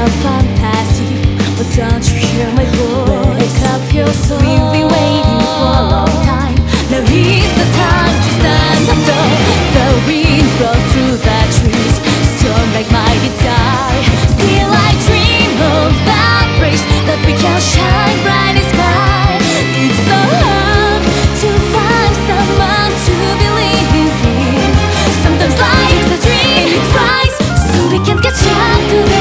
of fantasy. But don't you hear my voice? Up We've been waiting for a long time. Now is the time to stand up The wind blows through the trees. Still I dream of that That we can shine bright in sky. It's so hard to find someone to believe in. Sometimes life's a dream. So we can catch up to